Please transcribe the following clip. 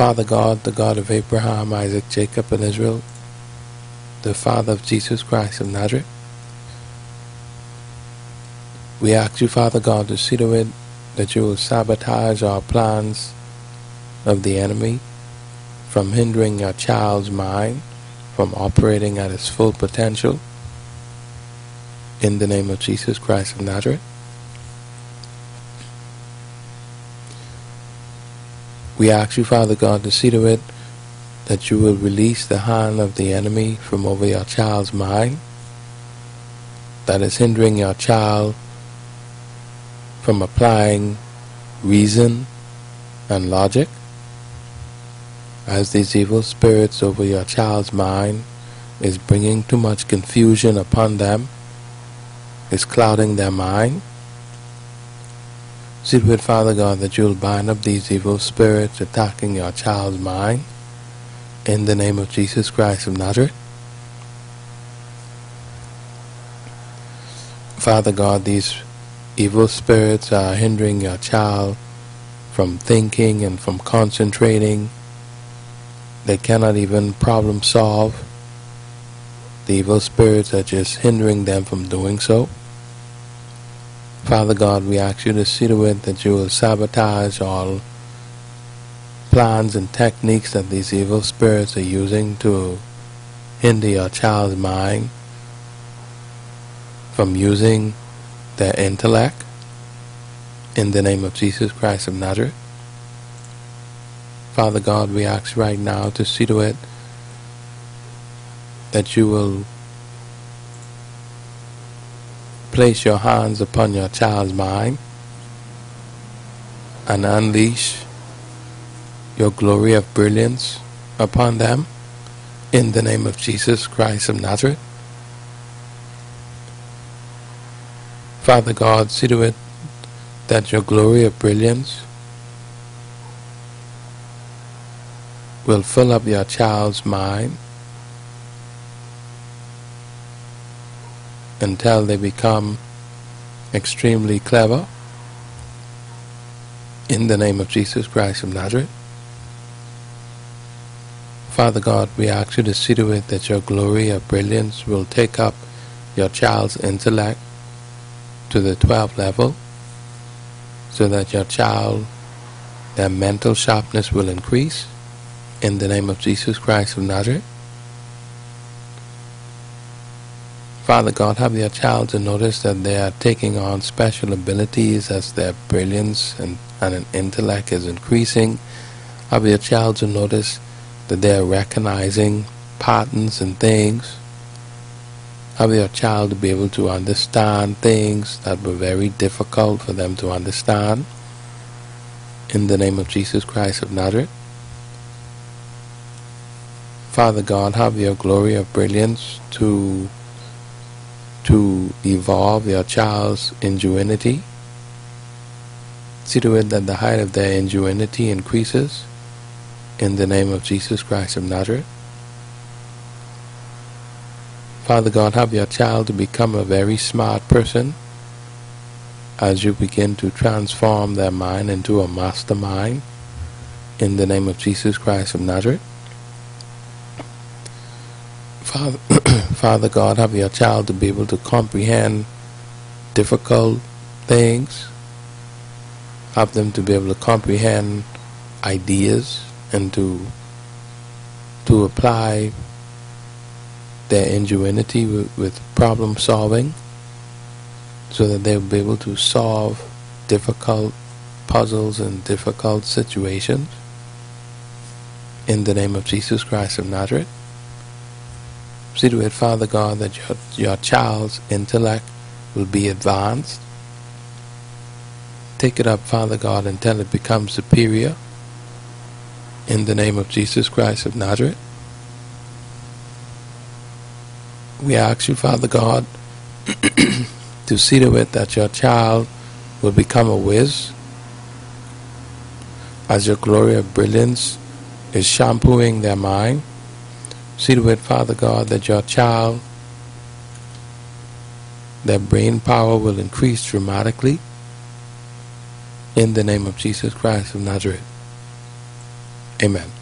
Father God, the God of Abraham, Isaac, Jacob, and Israel, the Father of Jesus Christ of Nazareth, we ask you, Father God, to see to it that you will sabotage our plans of the enemy from hindering your child's mind from operating at its full potential in the name of Jesus Christ of Nazareth. We ask you, Father God, to see to it that you will release the hand of the enemy from over your child's mind that is hindering your child from applying reason and logic as these evil spirits over your child's mind is bringing too much confusion upon them, is clouding their mind. See with Father God that you'll bind up these evil spirits attacking your child's mind in the name of Jesus Christ of Nazareth. Father God, these evil spirits are hindering your child from thinking and from concentrating. They cannot even problem solve. The evil spirits are just hindering them from doing so. Father God, we ask you to see to it that you will sabotage all plans and techniques that these evil spirits are using to hinder your child's mind from using their intellect in the name of Jesus Christ of Nazareth. Father God, we ask right now to see to it that you will place your hands upon your child's mind and unleash your glory of brilliance upon them in the name of Jesus Christ of Nazareth. Father God, see to it that your glory of brilliance will fill up your child's mind until they become extremely clever in the name of Jesus Christ of Nazareth. Father God, we ask you to see to it that your glory of brilliance will take up your child's intellect to the 12th level so that your child, their mental sharpness will increase in the name of Jesus Christ of Nazareth. Father God, have your child to notice that they are taking on special abilities as their brilliance and, and an intellect is increasing. Have your child to notice that they are recognizing patterns and things. Have your child to be able to understand things that were very difficult for them to understand. In the name of Jesus Christ of Nazareth. Father God, have your glory of brilliance to to evolve your child's ingenuity. See to it that the height of their ingenuity increases in the name of Jesus Christ of Nazareth. Father God, have your child to become a very smart person as you begin to transform their mind into a mastermind in the name of Jesus Christ of Nazareth. Father, Father God, have your child to be able to comprehend difficult things. Have them to be able to comprehend ideas and to to apply their ingenuity with, with problem solving so that they'll be able to solve difficult puzzles and difficult situations in the name of Jesus Christ of Nazareth. See to it, Father God, that your, your child's intellect will be advanced. Take it up, Father God, until it becomes superior. In the name of Jesus Christ of Nazareth. We ask you, Father God, to see to it that your child will become a whiz as your glory of brilliance is shampooing their mind See to it, Father God, that your child, their brain power will increase dramatically in the name of Jesus Christ of Nazareth. Amen.